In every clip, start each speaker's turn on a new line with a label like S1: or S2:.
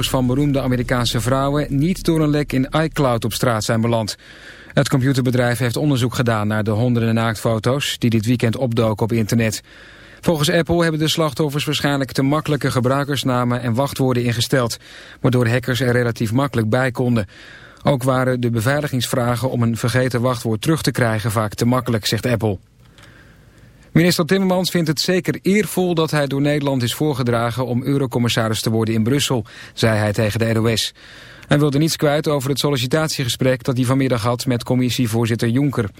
S1: van beroemde Amerikaanse vrouwen niet door een lek in iCloud op straat zijn beland. Het computerbedrijf heeft onderzoek gedaan naar de honderden naaktfoto's die dit weekend opdoken op internet. Volgens Apple hebben de slachtoffers waarschijnlijk te makkelijke gebruikersnamen en wachtwoorden ingesteld, waardoor hackers er relatief makkelijk bij konden. Ook waren de beveiligingsvragen om een vergeten wachtwoord terug te krijgen vaak te makkelijk, zegt Apple. Minister Timmermans vindt het zeker eervol dat hij door Nederland is voorgedragen om eurocommissaris te worden in Brussel, zei hij tegen de NOS. Hij wilde niets kwijt over het sollicitatiegesprek dat hij vanmiddag had met commissievoorzitter Juncker.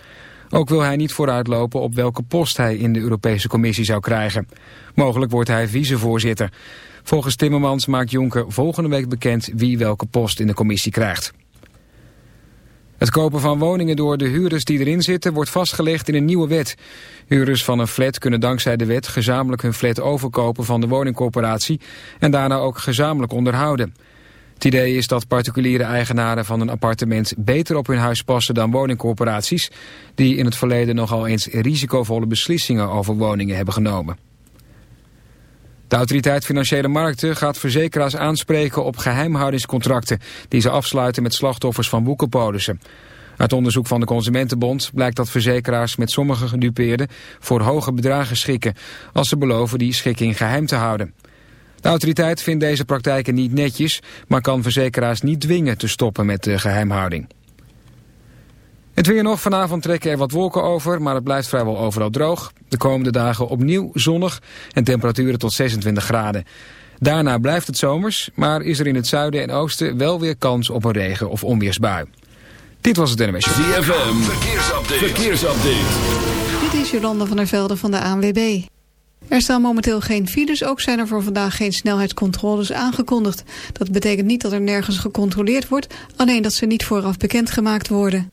S1: Ook wil hij niet vooruitlopen op welke post hij in de Europese Commissie zou krijgen. Mogelijk wordt hij vicevoorzitter. Volgens Timmermans maakt Juncker volgende week bekend wie welke post in de commissie krijgt. Het kopen van woningen door de huurders die erin zitten wordt vastgelegd in een nieuwe wet. Huurders van een flat kunnen dankzij de wet gezamenlijk hun flat overkopen van de woningcorporatie en daarna ook gezamenlijk onderhouden. Het idee is dat particuliere eigenaren van een appartement beter op hun huis passen dan woningcorporaties, die in het verleden nogal eens risicovolle beslissingen over woningen hebben genomen. De autoriteit Financiële Markten gaat verzekeraars aanspreken op geheimhoudingscontracten die ze afsluiten met slachtoffers van boekenpolissen. Uit onderzoek van de Consumentenbond blijkt dat verzekeraars met sommige gedupeerden voor hoge bedragen schikken als ze beloven die schikking geheim te houden. De autoriteit vindt deze praktijken niet netjes, maar kan verzekeraars niet dwingen te stoppen met de geheimhouding. Het weer nog. Vanavond trekken er wat wolken over, maar het blijft vrijwel overal droog. De komende dagen opnieuw zonnig en temperaturen tot 26 graden. Daarna blijft het zomers, maar is er in het zuiden en oosten wel weer kans op een regen- of onweersbui. Dit was het NMS.
S2: ZFM, verkeersupdate. verkeersupdate.
S3: Dit is Jolanda van der Velde van de ANWB. Er staan momenteel geen files, ook zijn er voor vandaag geen snelheidscontroles aangekondigd. Dat betekent niet dat er nergens gecontroleerd wordt, alleen dat ze niet vooraf bekendgemaakt worden.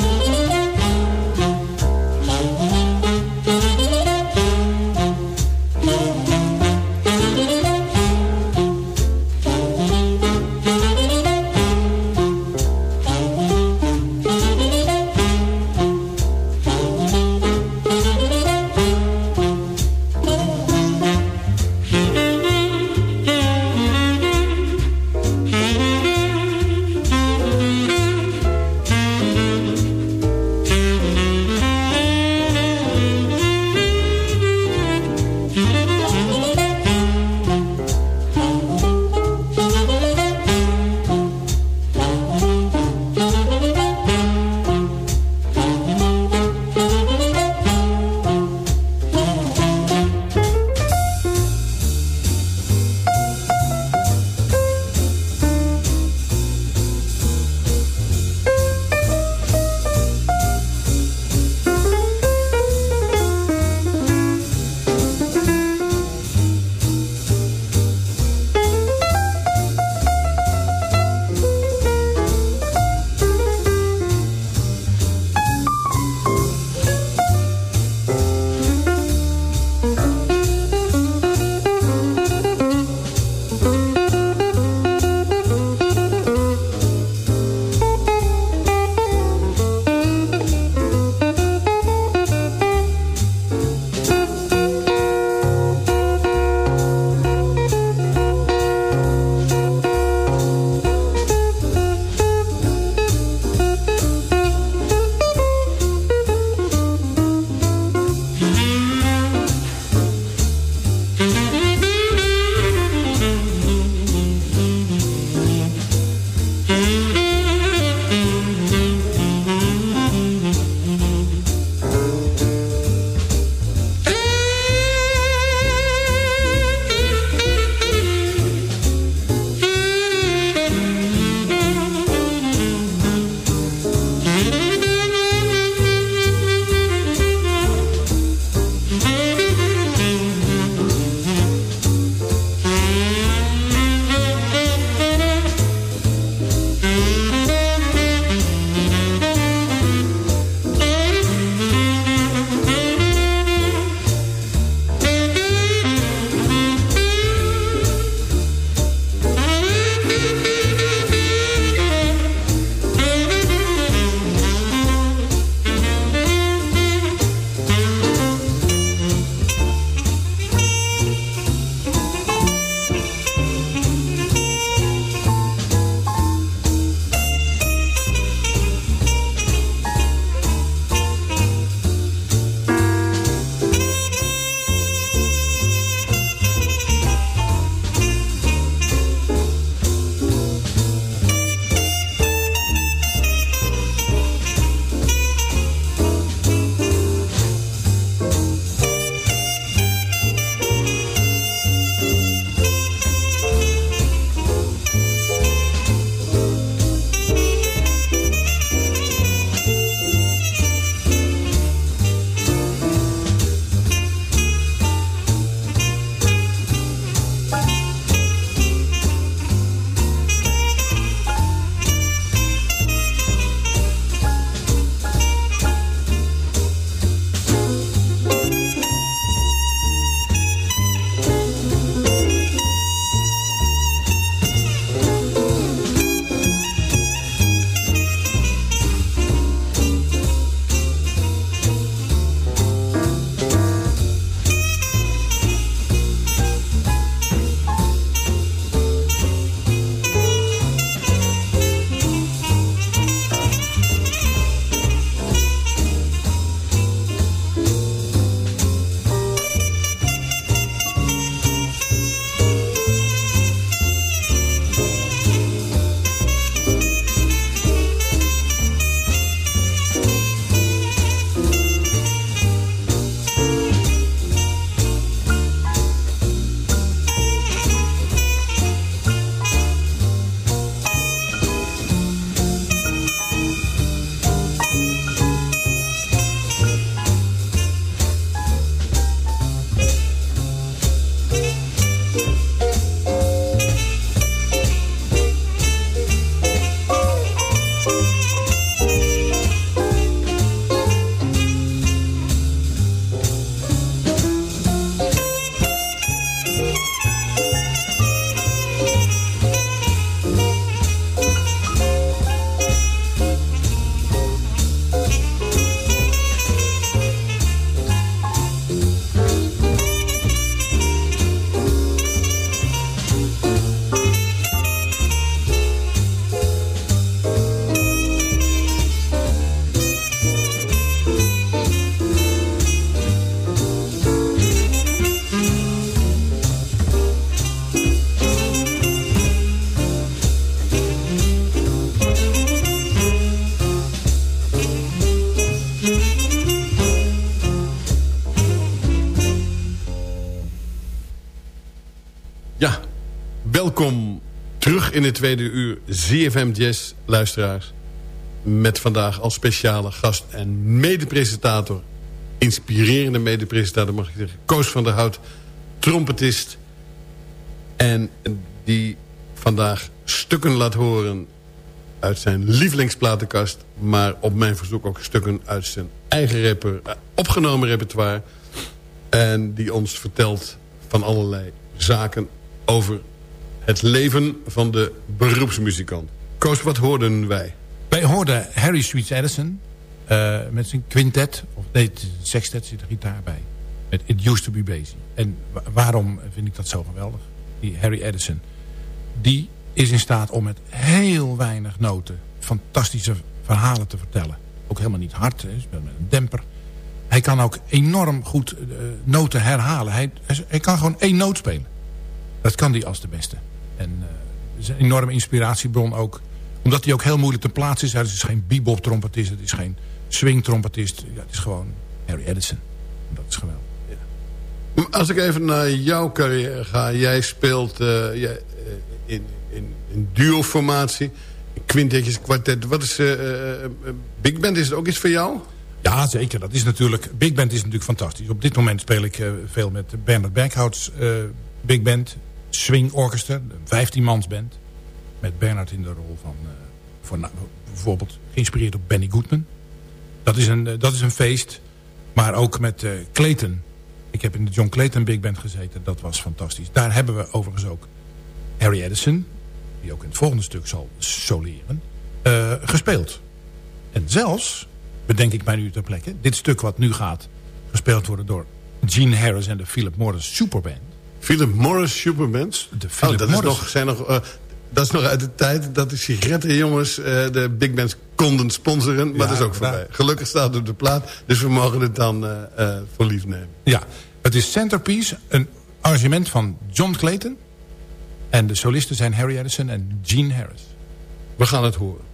S4: Tweede uur ZFM Jazz, luisteraars. Met vandaag als speciale gast en medepresentator... inspirerende medepresentator, mag ik zeggen... Koos van der Hout, trompetist... en die vandaag stukken laat horen uit zijn lievelingsplatenkast... maar op mijn verzoek ook stukken uit zijn eigen rapper, eh, opgenomen repertoire... en die ons vertelt van allerlei zaken over het leven van de beroepsmuzikant. Koos, wat hoorden wij?
S5: Wij hoorden Harry Sweets Edison uh, met zijn quintet. Of nee, sextet zit er gitaar bij. Met It Used To Be Basie. En waarom vind ik dat zo geweldig? Die Harry Edison. Die is in staat om met heel weinig noten... fantastische verhalen te vertellen. Ook helemaal niet hard, hè, met een demper. Hij kan ook enorm goed uh, noten herhalen. Hij, hij kan gewoon één noot spelen. Dat kan hij als de beste. En uh, is een enorme inspiratiebron ook. Omdat hij ook heel moeilijk te plaatsen is. Hij is geen bebop trompetist. Het is geen swing trompetist. Ja, het is gewoon Harry Edison. Dat is geweldig.
S4: Ja. Als ik even naar jouw carrière ga. Jij speelt uh, jij, uh, in, in, in duo-formatie. Quintetjes, kwartet. Wat is Big Band? Is het ook iets voor jou?
S5: Ja, zeker. Dat is natuurlijk, Big Band is natuurlijk fantastisch. Op dit moment speel ik veel met Bernard Berghouts Big Band swing orchester, een 15 mans band. Met Bernard in de rol van, uh, voor, bijvoorbeeld geïnspireerd op Benny Goodman. Dat is een, uh, dat is een feest. Maar ook met uh, Clayton. Ik heb in de John Clayton Big Band gezeten. Dat was fantastisch. Daar hebben we overigens ook Harry Edison. die ook in het volgende stuk zal soleren, gespeeld. En zelfs, bedenk ik mij nu ter plekke... dit stuk wat nu gaat gespeeld worden door Gene Harris en de Philip Morris Superband.
S4: Philip Morris Superband?
S5: De Philip
S4: oh, dat
S5: Morris.
S4: Is nog, zijn nog, uh, dat is nog uit de tijd dat de sigarettenjongens uh, de big bands konden sponsoren. Maar ja, dat is ook voorbij. Gelukkig staat het op de plaat, dus we mogen het dan uh, voor lief nemen.
S5: Ja, het is Centerpiece, een arrangement van John Clayton. En de solisten zijn Harry Edison en Gene Harris.
S4: We gaan het horen.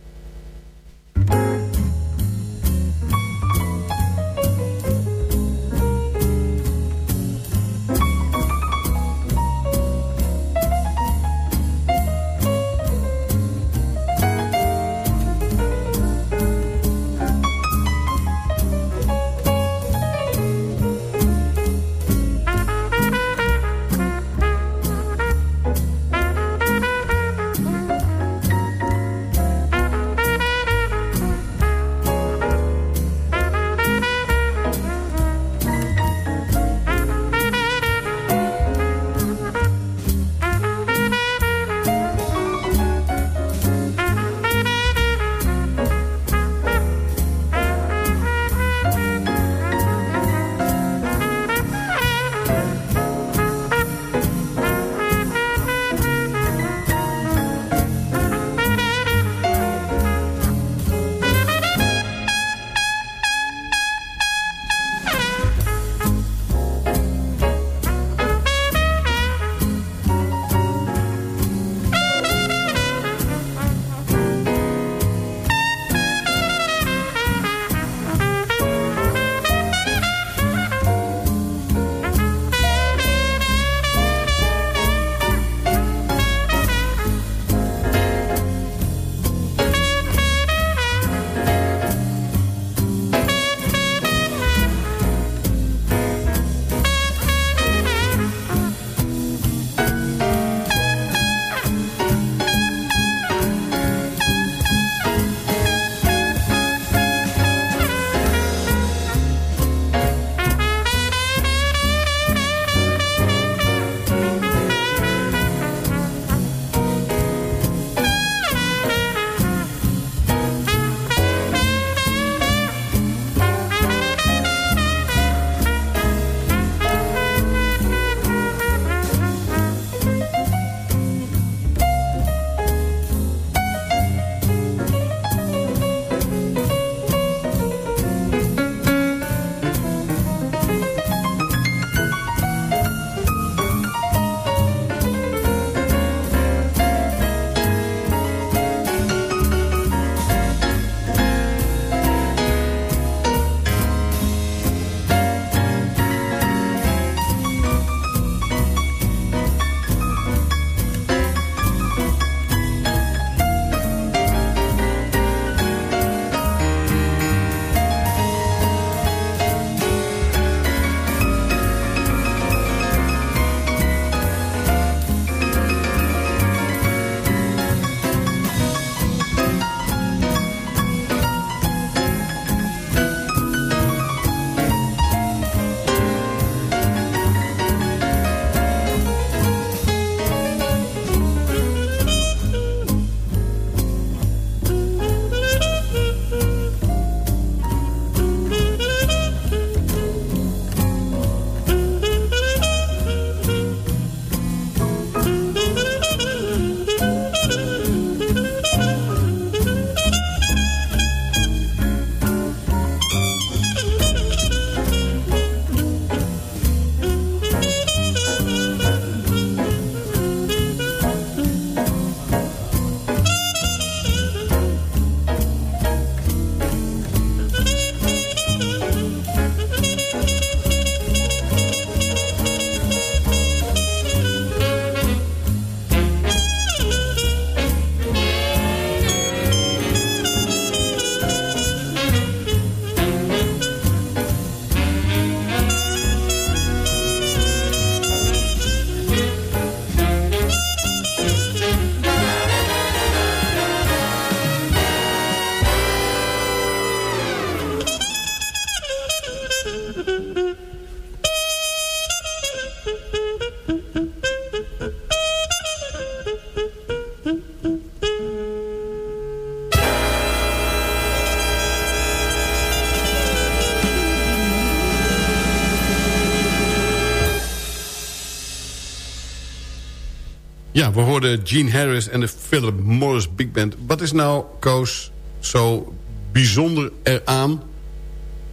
S4: Ja, we hoorden Gene Harris en de Philip Morris Big Band. Wat is nou, Koos, zo bijzonder eraan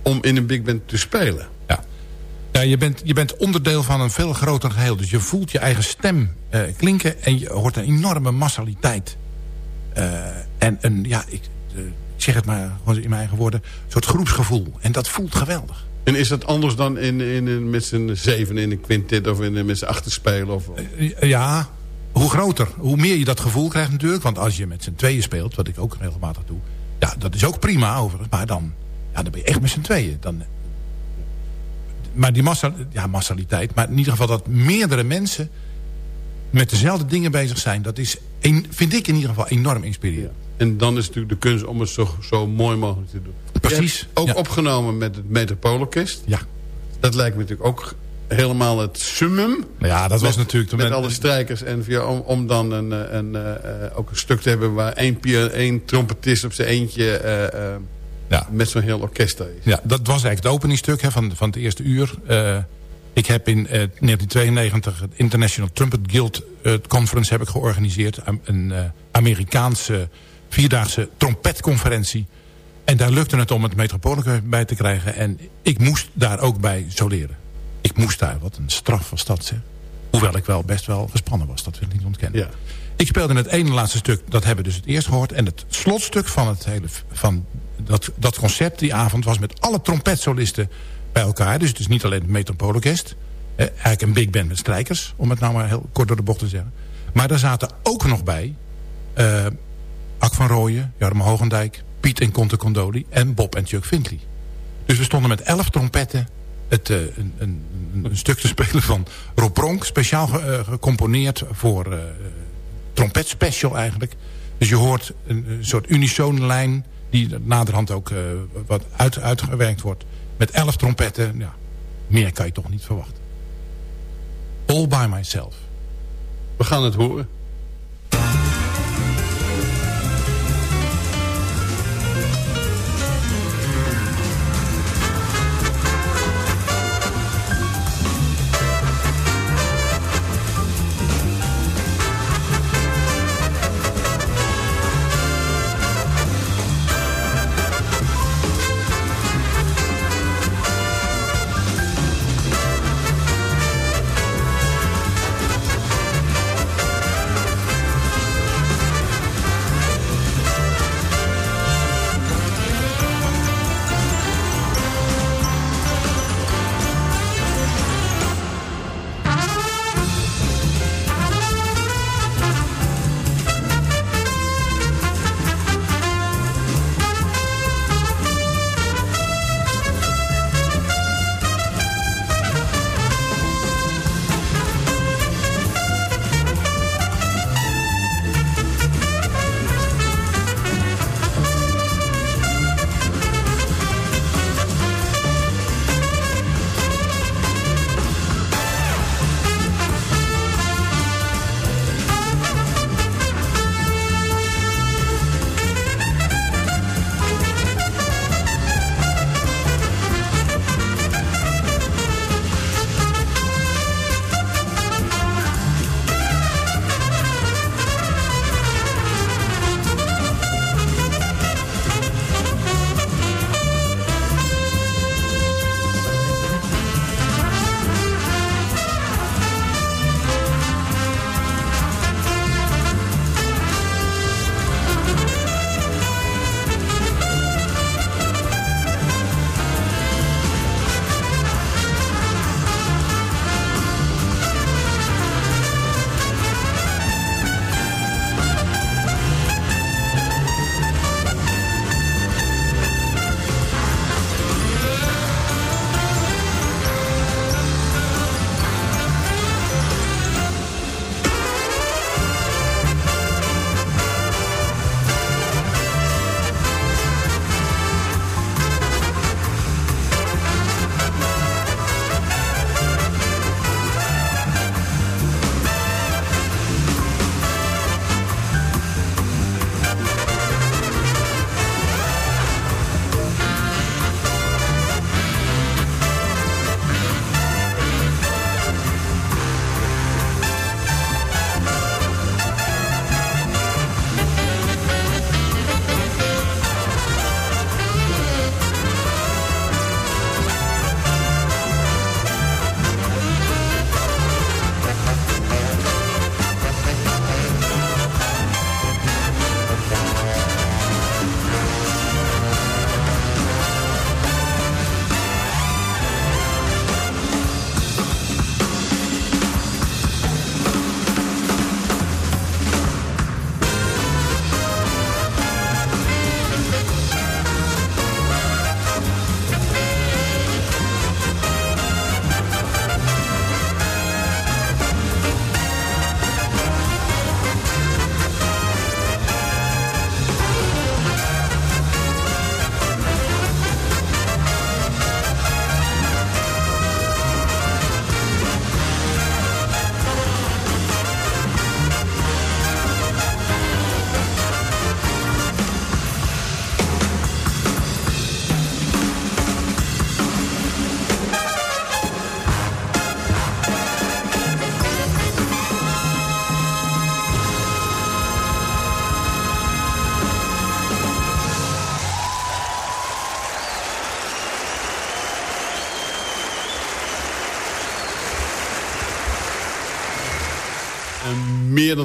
S4: om in een big band te spelen?
S5: Ja, ja je, bent, je bent onderdeel van een veel groter geheel. Dus je voelt je eigen stem uh, klinken en je hoort een enorme massaliteit. Uh, en een, ja, ik, uh, ik zeg het maar gewoon in mijn eigen woorden, een soort groepsgevoel. En dat voelt geweldig.
S4: En is dat anders dan in, in, in met z'n zeven in een quintet of in, met z'n achter spelen? Of...
S5: Ja, hoe groter, hoe meer je dat gevoel krijgt natuurlijk. Want als je met z'n tweeën speelt, wat ik ook regelmatig doe... ja, dat is ook prima overigens. Maar dan, ja, dan ben je echt met z'n tweeën. Dan, maar die massa, ja, massaliteit... maar in ieder geval dat meerdere mensen... met dezelfde dingen bezig zijn... dat is, een, vind ik in ieder geval enorm inspirerend.
S4: En dan is natuurlijk de kunst om het zo, zo mooi mogelijk te doen.
S5: Precies.
S4: Ook
S5: ja.
S4: opgenomen met het Metropoolorkest.
S5: Ja.
S4: Dat lijkt me natuurlijk ook helemaal het summum.
S5: Ja, dat was
S4: met,
S5: natuurlijk...
S4: Met alle strijkers en via, om, om dan een, een, een, ook een stuk te hebben... waar één, één trompetist op zijn eentje uh, uh, ja. met zo'n heel orkest is.
S5: Ja, dat was eigenlijk het openingstuk hè, van, van het eerste uur. Ik heb in 1992 het International Trumpet Guild Conference heb ik georganiseerd. Een Amerikaanse vierdaagse trompetconferentie. En daar lukte het om het Metropoolorkest bij te krijgen. En ik moest daar ook bij soleren. Ik moest daar, wat een straf was dat zeg. Hoewel ik wel best wel gespannen was, dat wil ik niet ontkennen.
S4: Ja.
S5: Ik speelde in het ene laatste stuk, dat hebben we dus het eerst gehoord. En het slotstuk van, het hele, van dat, dat concert die avond was met alle trompetsolisten bij elkaar. Dus het is niet alleen het Metropoolorkest. Eh, eigenlijk een big band met strijkers, om het nou maar heel kort door de bocht te zeggen. Maar daar zaten ook nog bij... Uh, Ak van Rooyen, Jarmo Hogendijk, Piet en Conte Condoli en Bob en Chuck Findley. Dus we stonden met elf trompetten uh, een, een, een, stuk te spelen van Rob Pronk. Speciaal ge, uh, gecomponeerd voor uh, trompet special eigenlijk. Dus je hoort een, een soort unisone lijn die naderhand ook wat uit, uitgewerkt wordt. Met elf trompetten, ja, meer kan je toch niet verwachten. All by myself.
S4: We gaan het horen.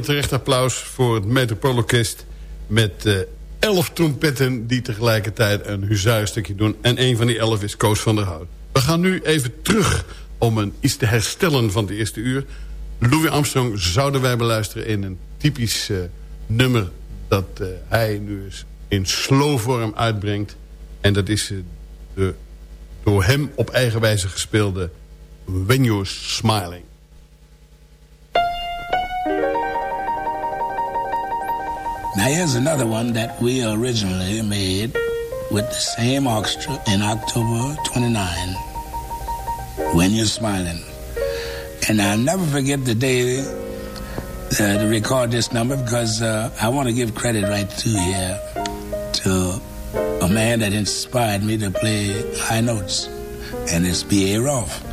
S4: Terecht applaus voor het Metropoolorkest... met uh, elf trompetten die tegelijkertijd een huzarenstukje doen. En een van die elf is Koos van der Hout. We gaan nu even terug om een, iets te herstellen van de eerste uur. Louis Armstrong zouden wij beluisteren in een typisch uh, nummer... dat uh, hij nu eens in slow vorm uitbrengt. En dat is de door hem op eigen wijze gespeelde When You're Smiling.
S6: Now here's another one that we originally made with the same orchestra in October 29, When You're Smiling. And I'll never forget the day uh, to record this number because uh, I want to give credit right to here to a man that inspired me to play high notes, and it's B.A. Rolfe.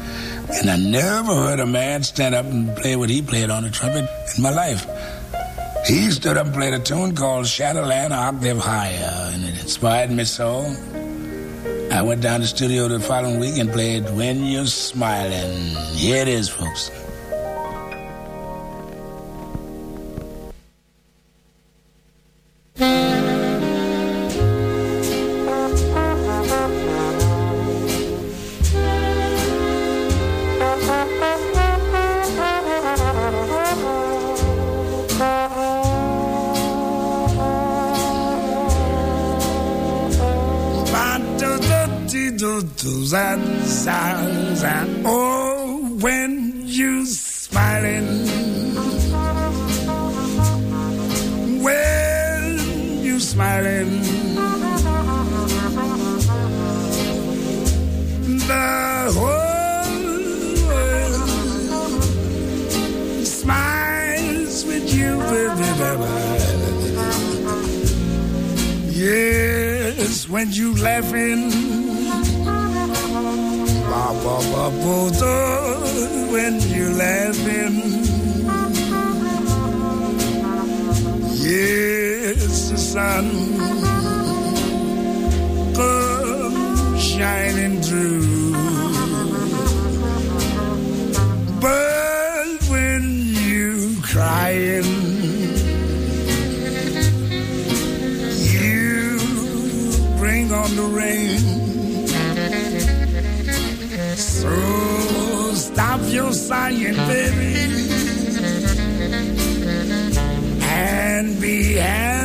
S6: And I never heard a man stand up and play what he played on the trumpet in my life. He stood up and played a tune called Shadowland Octave Higher, and it inspired me so. I went down to the studio the following week and played When You're Smiling. Here it is, folks. So stop your sighing, baby, and be happy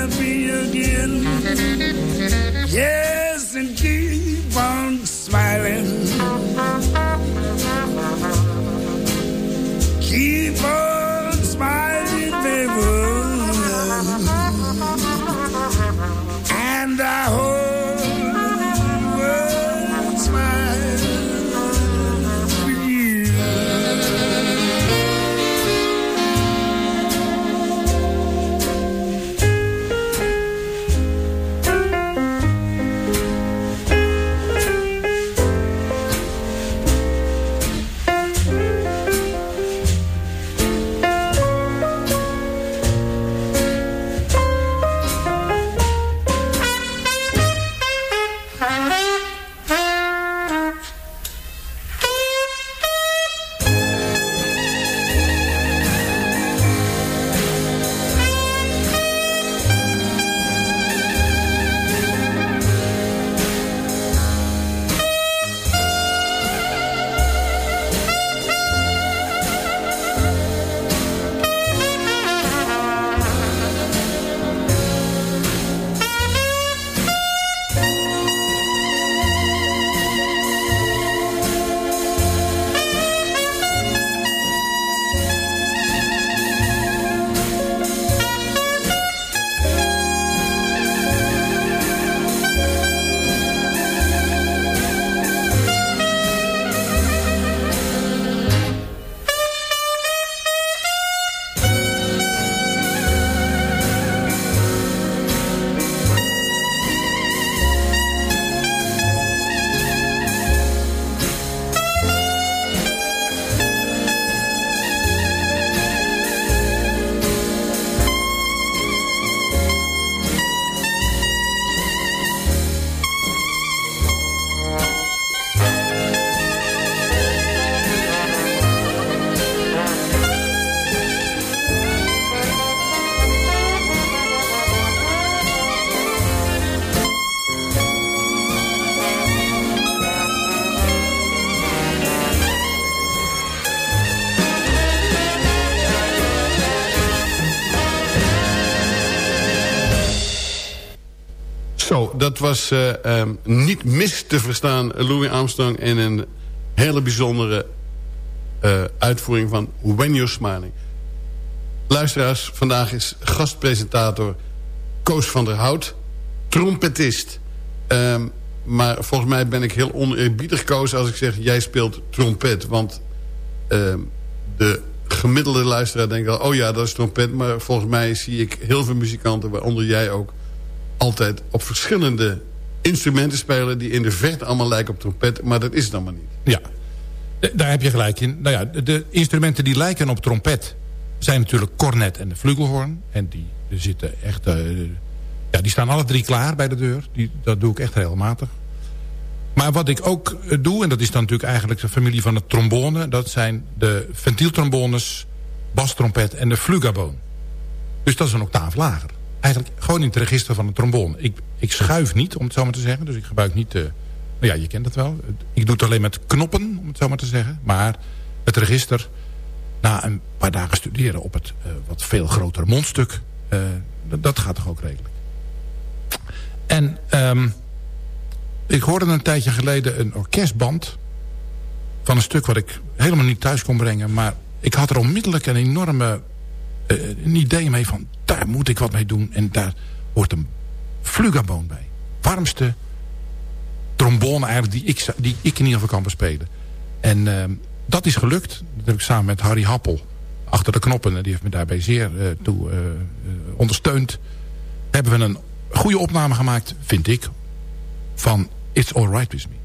S4: was uh, um, niet mis te verstaan Louis Armstrong... in een hele bijzondere uh, uitvoering van When You're Smiling. Luisteraars, vandaag is gastpresentator Koos van der Hout... trompetist. Um, maar volgens mij ben ik heel oneerbiedig, Koos... als ik zeg, jij speelt trompet. Want um, de gemiddelde luisteraar denkt al... oh ja, dat is trompet. Maar volgens mij zie ik heel veel muzikanten, waaronder jij ook... altijd op verschillende instrumenten spelen... die in de verte allemaal lijken op trompet. Maar dat is het maar niet.
S5: Ja, daar heb je gelijk in. Nou ja, de instrumenten die lijken op trompet... zijn natuurlijk cornet en de flugelhorn. En die zitten echt... Uh, ja, die staan alle drie klaar bij de deur. Die, dat doe ik echt regelmatig. Maar wat ik ook eh, doe, en dat is dan natuurlijk eigenlijk de familie van de trombone... dat zijn de ventieltrombones, bastrompet en de flugaboon. Dus dat is een octaaf lager. Eigenlijk gewoon in het register van de trombone. Ik, ik schuif niet, om het zo maar te zeggen. Dus ik gebruik niet... Uh, nou ja, je kent het wel. Ik doe het alleen met knoppen, om het zo maar te zeggen. Maar het register, na een paar dagen studeren op het uh, wat veel grotere mondstuk... Uh, dat gaat toch ook redelijk. En... Um, ik hoorde een tijdje geleden een orkestband... van een stuk wat ik helemaal niet thuis kon brengen. Maar ik had er onmiddellijk een enorme een idee mee van... daar moet ik wat mee doen. En daar hoort een flugaboon bij. Warmste trombone eigenlijk die ik, die ik in ieder geval kan bespelen. En uh, dat is gelukt. Dat heb ik samen met Harry Happel achter de knoppen. Die heeft me daarbij zeer uh, toe uh, ondersteund. Hebben we een goede opname gemaakt, vind ik. Van It's All Right With Me.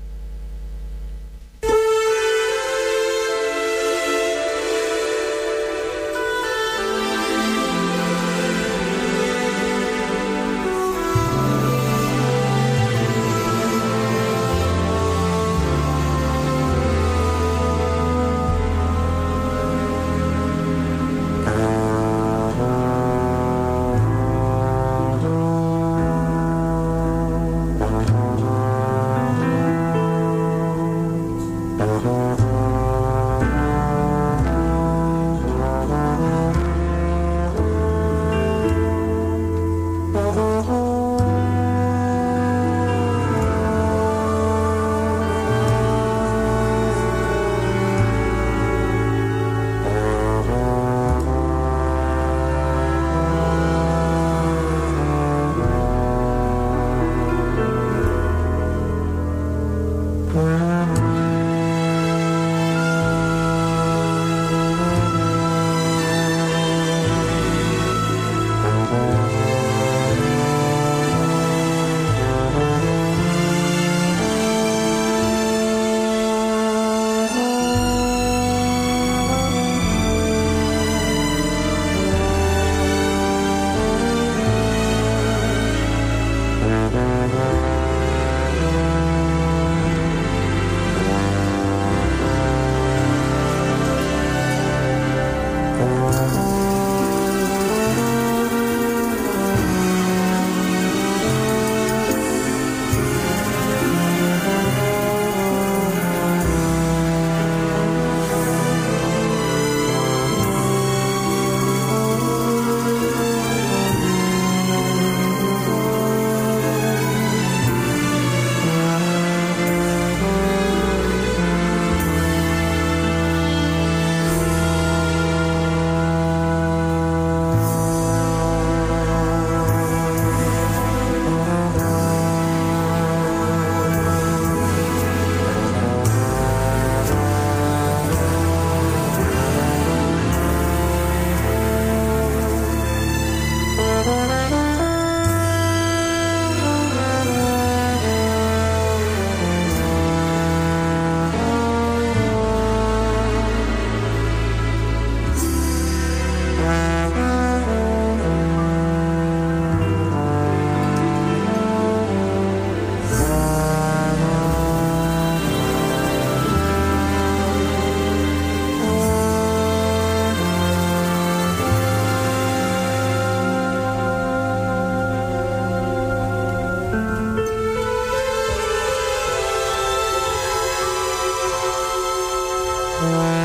S5: Bye.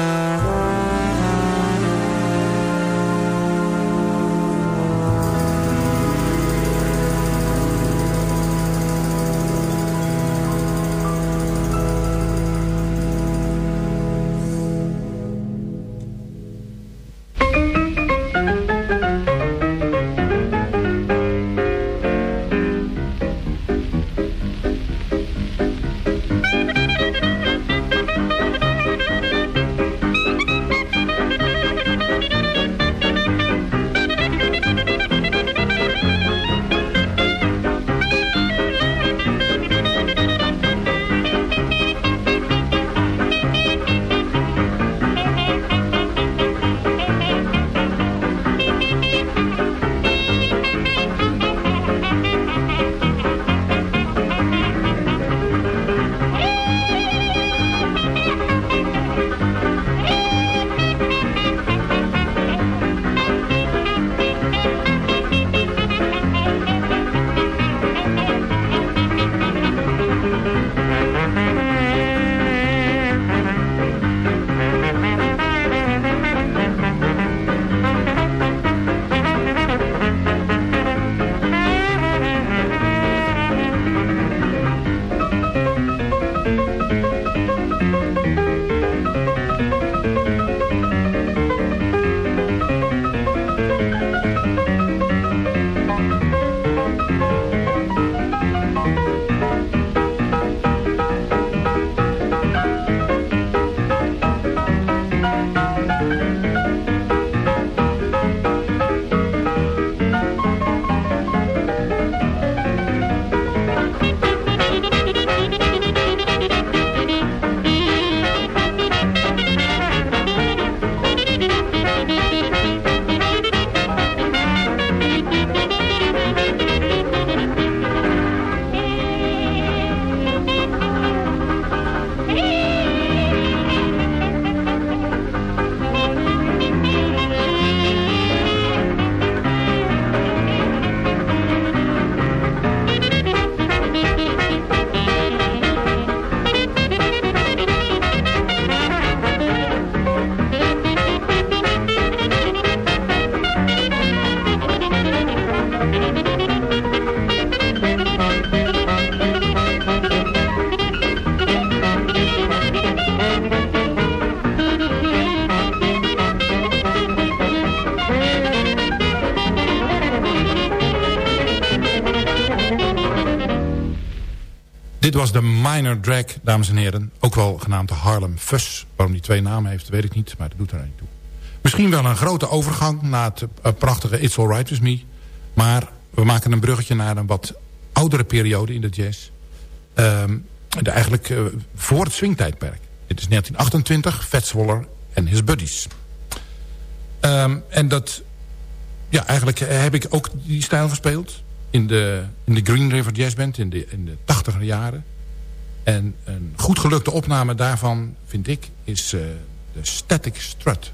S5: De Minor Drag, dames en heren. Ook wel genaamd de Harlem Fuss. Waarom die twee namen heeft, weet ik niet, maar dat doet er niet toe. Misschien wel een grote overgang naar het uh, prachtige It's Alright With Me. Maar we maken een bruggetje naar een wat oudere periode in de jazz. De, eigenlijk uh, voor het swingtijdperk. Dit is 1928, Fats Waller en His Buddies. Um, en dat... Ja, eigenlijk heb ik ook die stijl gespeeld in de, in de Green River Jazz Band in de, in de 80 jaren. En een goed gelukte opname daarvan, vind ik, is uh, de Static Strut.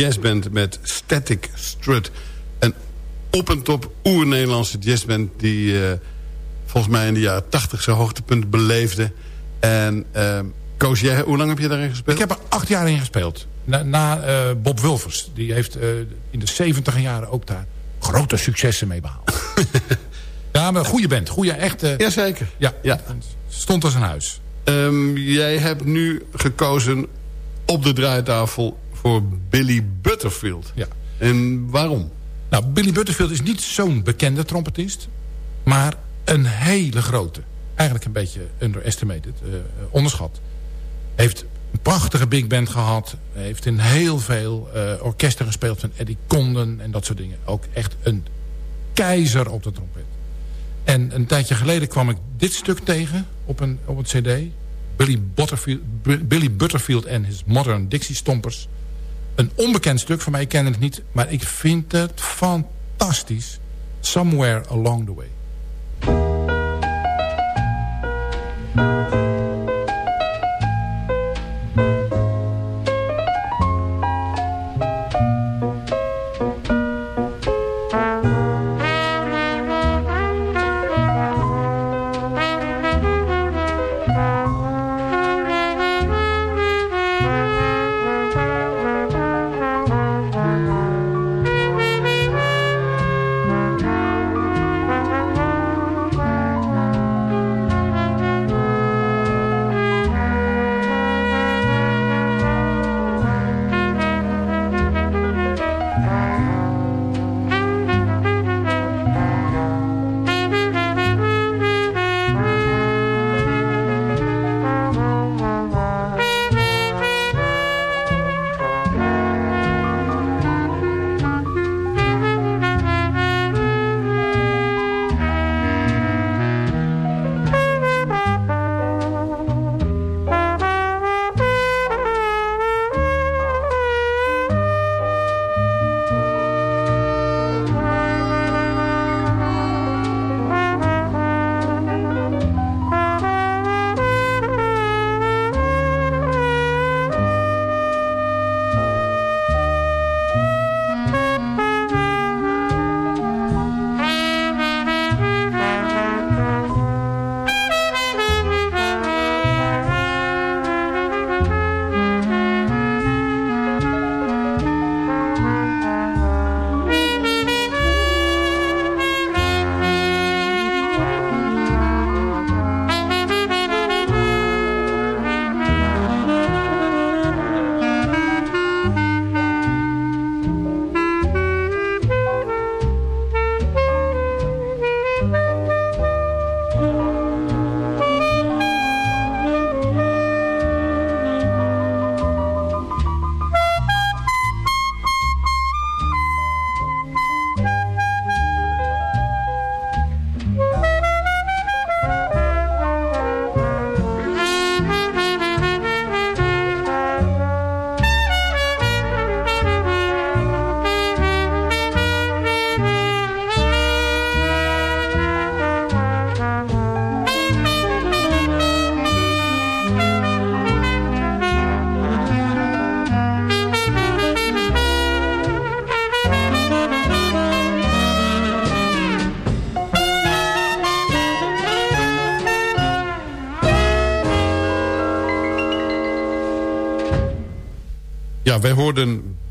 S4: Jazzband met Static Strut. Een op en top oer-Nederlandse jazzband... die uh, volgens mij in de jaren tachtig zijn hoogtepunt beleefde. En uh, Koos, jij, hoe lang heb je daarin gespeeld?
S5: Ik heb er acht jaar in gespeeld. Na, na Bob Wulvers. Die heeft in de zeventig jaren ook daar grote successen mee behaald. ja, maar een goede band. Goede, echte...
S4: Jazeker.
S5: Ja, ja. stond als een huis.
S4: Um, jij hebt nu gekozen op de draaitafel voor Billy Butterfield.
S5: Ja.
S4: En waarom?
S5: Nou, Billy Butterfield is niet zo'n bekende trompetist... maar een hele grote. Eigenlijk een beetje underestimated, uh, onderschat. Heeft een prachtige big band gehad. Heeft in heel veel uh, orkesten gespeeld van Eddie Condon en dat soort dingen. Ook echt een keizer op de trompet. En een tijdje geleden kwam ik dit stuk tegen op een, op een cd. Billy, Butterfield, Billy Butterfield en his Modern Dixie Stompers. Een onbekend stuk, voor mij ik ken het niet. Maar ik vind het fantastisch. Somewhere Along the Way.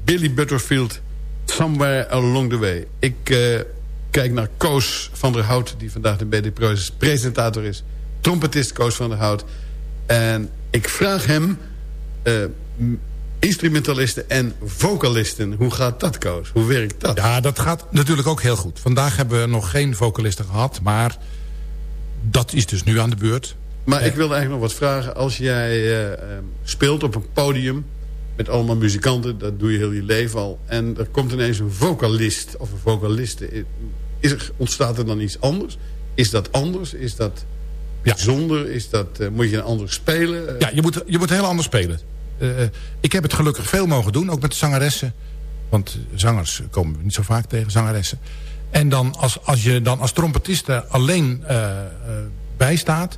S4: Billy Butterfield Somewhere Along the Way. Ik uh, kijk naar Koos van der Hout... die vandaag de BD presentator is. Trompetist Koos van der Hout. En ik vraag hem... Uh, instrumentalisten en vocalisten. Hoe gaat dat, Koos? Hoe werkt dat?
S5: Ja, dat gaat natuurlijk ook heel goed. Vandaag hebben we nog geen vocalisten gehad, maar dat is dus nu aan de beurt.
S4: Maar ik wilde eigenlijk nog wat vragen. Als jij uh, speelt op een podium met allemaal muzikanten... dat doe je heel je leven al... en er komt ineens een vocalist of een vocaliste... Is er, ontstaat er dan iets anders? Is dat anders? Is dat ja. bijzonder? Is dat, uh, moet je een ander spelen?
S5: Ja, je moet, je moet heel anders spelen. Uh, ik heb het gelukkig veel mogen doen, ook met de zangeressen. Want zangers komen we niet zo vaak tegen, zangeressen. En dan als, als je dan als trompetist er alleen uh, uh, bij staat...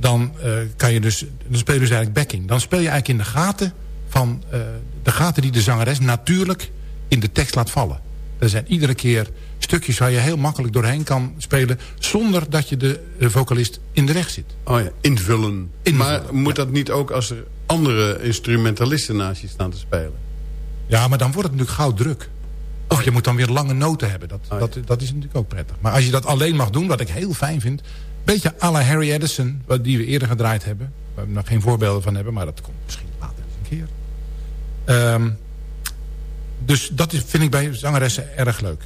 S5: dan kan je dus, dan speel je dus eigenlijk backing. Dan speel je eigenlijk in de gaten van de gaten die de zangeres natuurlijk in de tekst laat vallen. Er zijn iedere keer stukjes waar je heel makkelijk doorheen kan spelen... zonder dat je de, vocalist in de weg zit.
S4: Oh ja, invullen. maar moet dat niet ook als er andere instrumentalisten naast je staan te spelen?
S5: Ja, maar dan wordt het natuurlijk gauw druk. Of je moet dan weer lange noten hebben. Dat, oh, dat, dat is natuurlijk ook prettig. Maar als je dat alleen mag doen, wat ik heel fijn vind... beetje à la Harry Edison, die we eerder gedraaid hebben... waar we nog geen voorbeelden van hebben... maar dat komt misschien later eens een keer. Um, dus dat vind ik bij zangeressen erg leuk.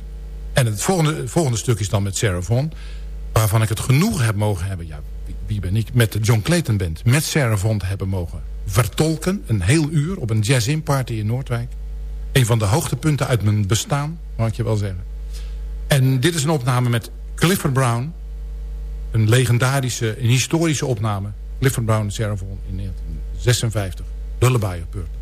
S5: En het volgende, volgende stuk is dan met Sarah waarvan ik het genoeg heb mogen hebben... ja, wie, ben ik, met de John Clayton Band... met Sarah Vaughan hebben mogen vertolken. Een heel uur op een jazz-in party in Noordwijk. Een van de hoogtepunten uit mijn bestaan, mag je wel zeggen. En dit is een opname met Clifford Brown. Een legendarische, een historische opname. Clifford Brown en Sarah in 1956. Lullaby Burton.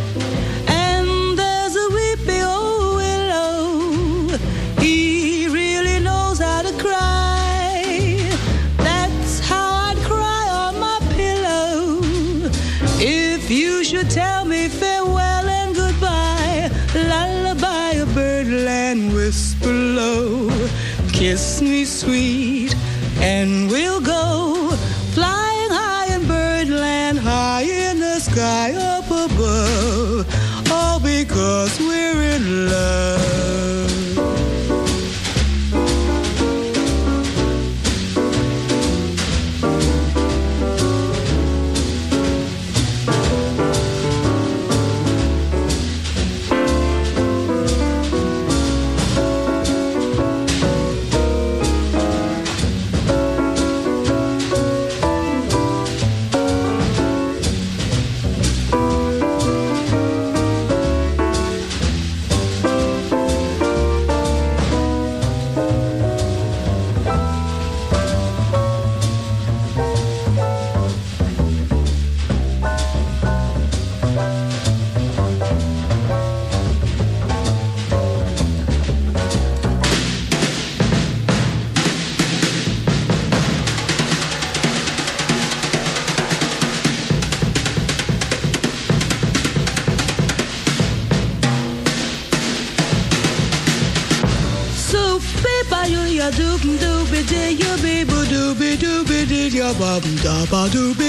S7: Kiss me sweet, and we'll go flying high in birdland, high in the sky up above. All because we're in love. ba ba da ba do.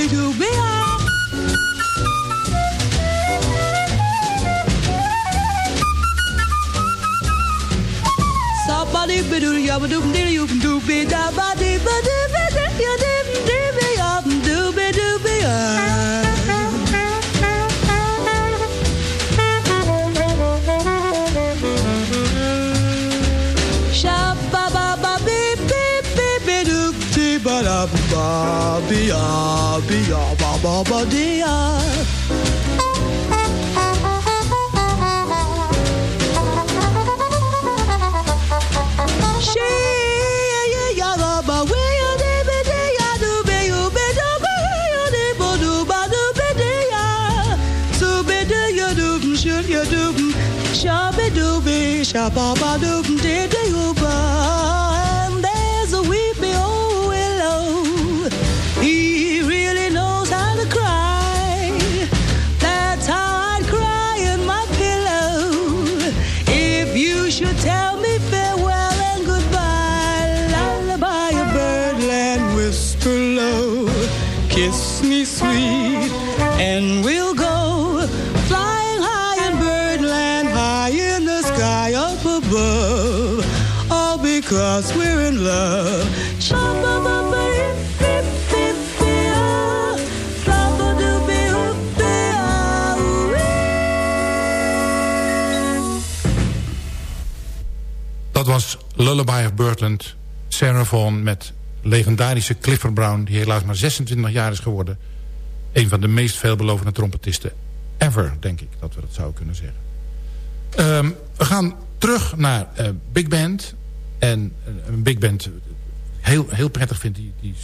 S7: bia, bia, ba ba ba dia. She ya ya da ba we ya de be de ya do be you be do ba ya de do ba do be de ya. So be de ya do shoot ya do sha be do be sha ba ba do.
S5: Dat was Lullaby of Birdland, Sarah met legendarische Clifford Brown... die helaas maar 26 jaar is geworden. Een van de meest veelbelovende trompetisten ever, denk ik, dat we dat zouden kunnen zeggen. Ehm, we gaan terug naar uh, Big Band. En uh, een Big Band, heel, heel prettig vindt die, die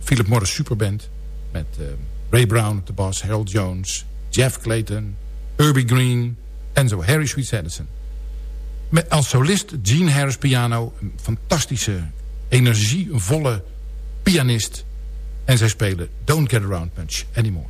S5: Philip Morris Superband. Met uh, Ray Brown op de bas, Harold Jones, Jeff Clayton, Herbie Green en zo, Harry Sweet Addison. Met als solist Gene Harris piano, een fantastische, energievolle pianist. En zij spelen Don't Get Around Much Anymore.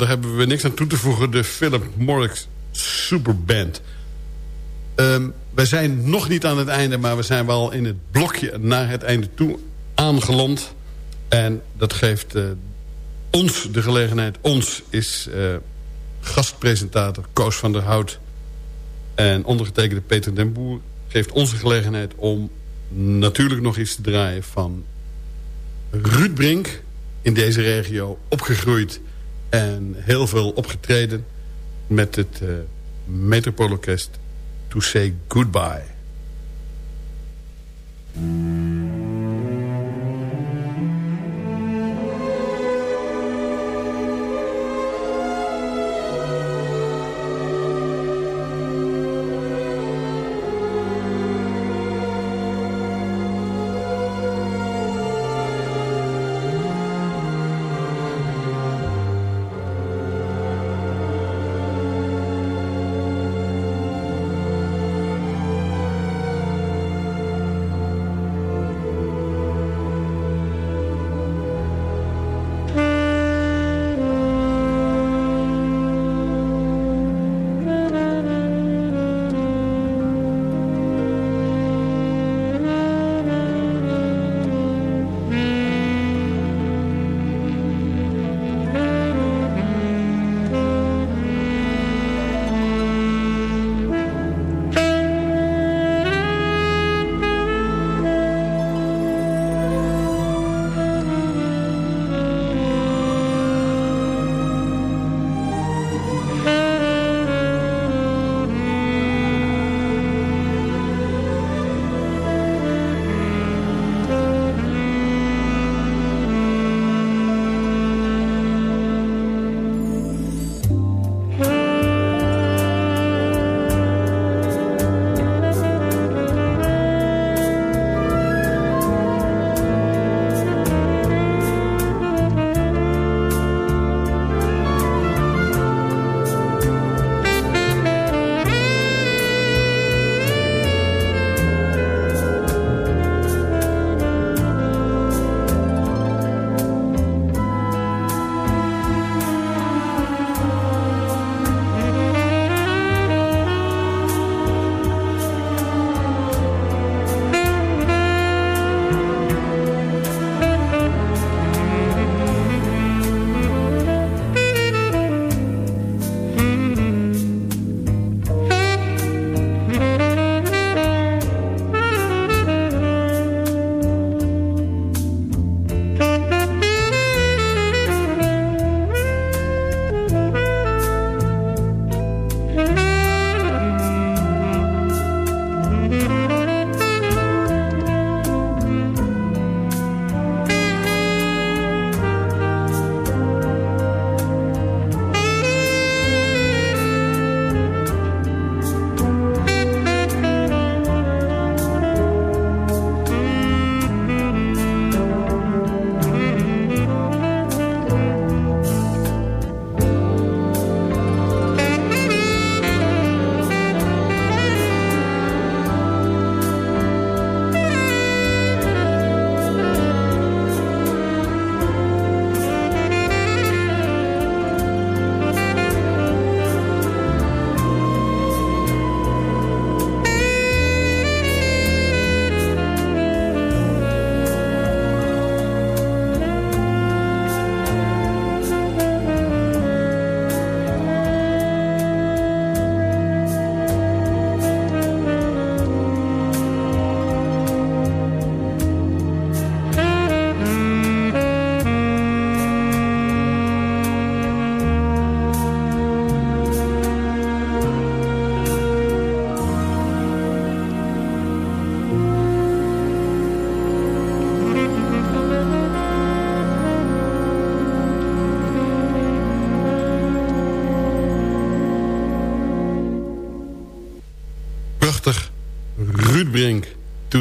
S4: Daar hebben we niks aan toe te voegen. De Philip Morris Superband. Um, wij zijn nog niet aan het einde, maar we zijn wel in het blokje naar het einde toe aangeland. En dat geeft uh, ons de gelegenheid. Ons is uh, gastpresentator Koos van der Hout. En ondergetekende Peter den Boer geeft ons de gelegenheid om natuurlijk nog iets te draaien van Ruud Brink. In deze regio opgegroeid en heel veel opgetreden met het uh, Metropoolorkest To Say Goodbye.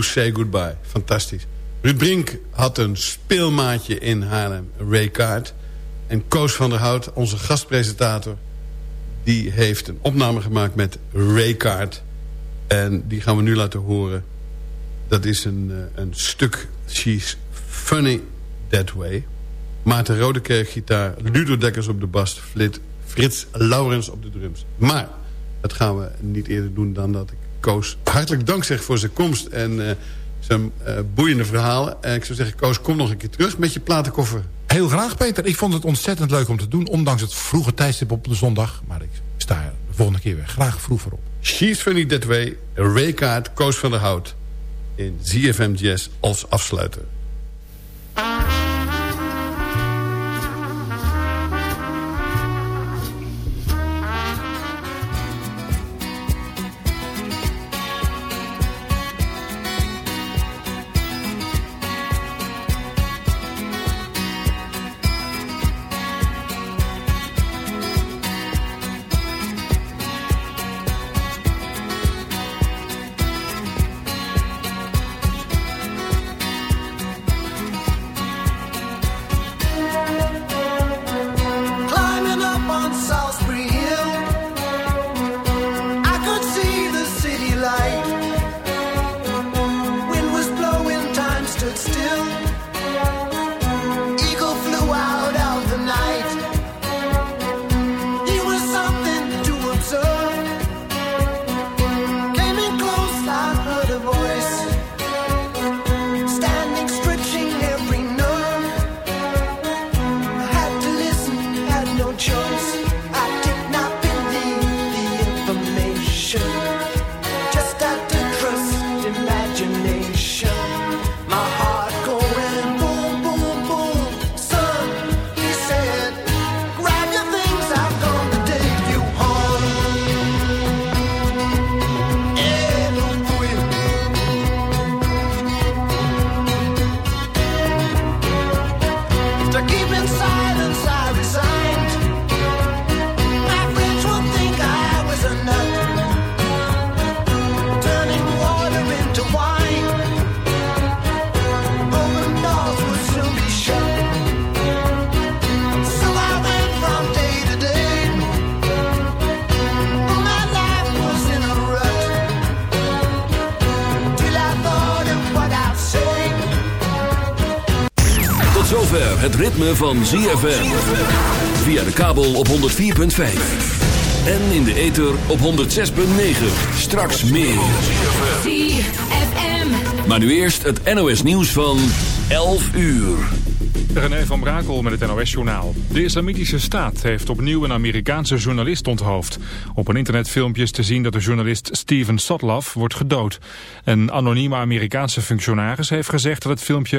S4: Say Goodbye. Fantastisch. Ruud Brink had een speelmaatje in Haarlem, Ray Kaart. En Koos van der Hout, onze gastpresentator... die heeft een opname gemaakt met Ray Kaart. En die gaan we nu laten horen. Dat is een, eh, een stuk She's Funny That Way. Maarten Rodekerk gitaar, Ludo Dekkers op de bas... Frits Laurens op de drums. Maar dat gaan we niet eerder doen dan dat ik Koos hartelijk dank zeg voor zijn komst en eh, zijn eh, boeiende verhalen. En ik zou zeggen, Koos, kom nog een keer terug met je platenkoffer.
S5: Heel graag, Peter. Ik vond het ontzettend leuk om te doen, ondanks het vroege tijdstip op de zondag. Maar ik sta er de volgende keer weer graag vroeg voor op.
S8: She's Funny That Way, Raykaart, Koos van der Hout. In ZFM Jazz als afsluiter.
S2: van ZFM. Via de kabel op 104.5. En in de ether op 106.9. Straks meer. Maar nu eerst het NOS nieuws van 11 uur.
S9: René van Brakel met het NOS-journaal. De Islamitische Staat heeft opnieuw een Amerikaanse journalist onthoofd. Op een internetfilmpje is te zien dat de journalist Steven Sotloff wordt gedood. Een anonieme Amerikaanse functionaris heeft gezegd dat het filmpje...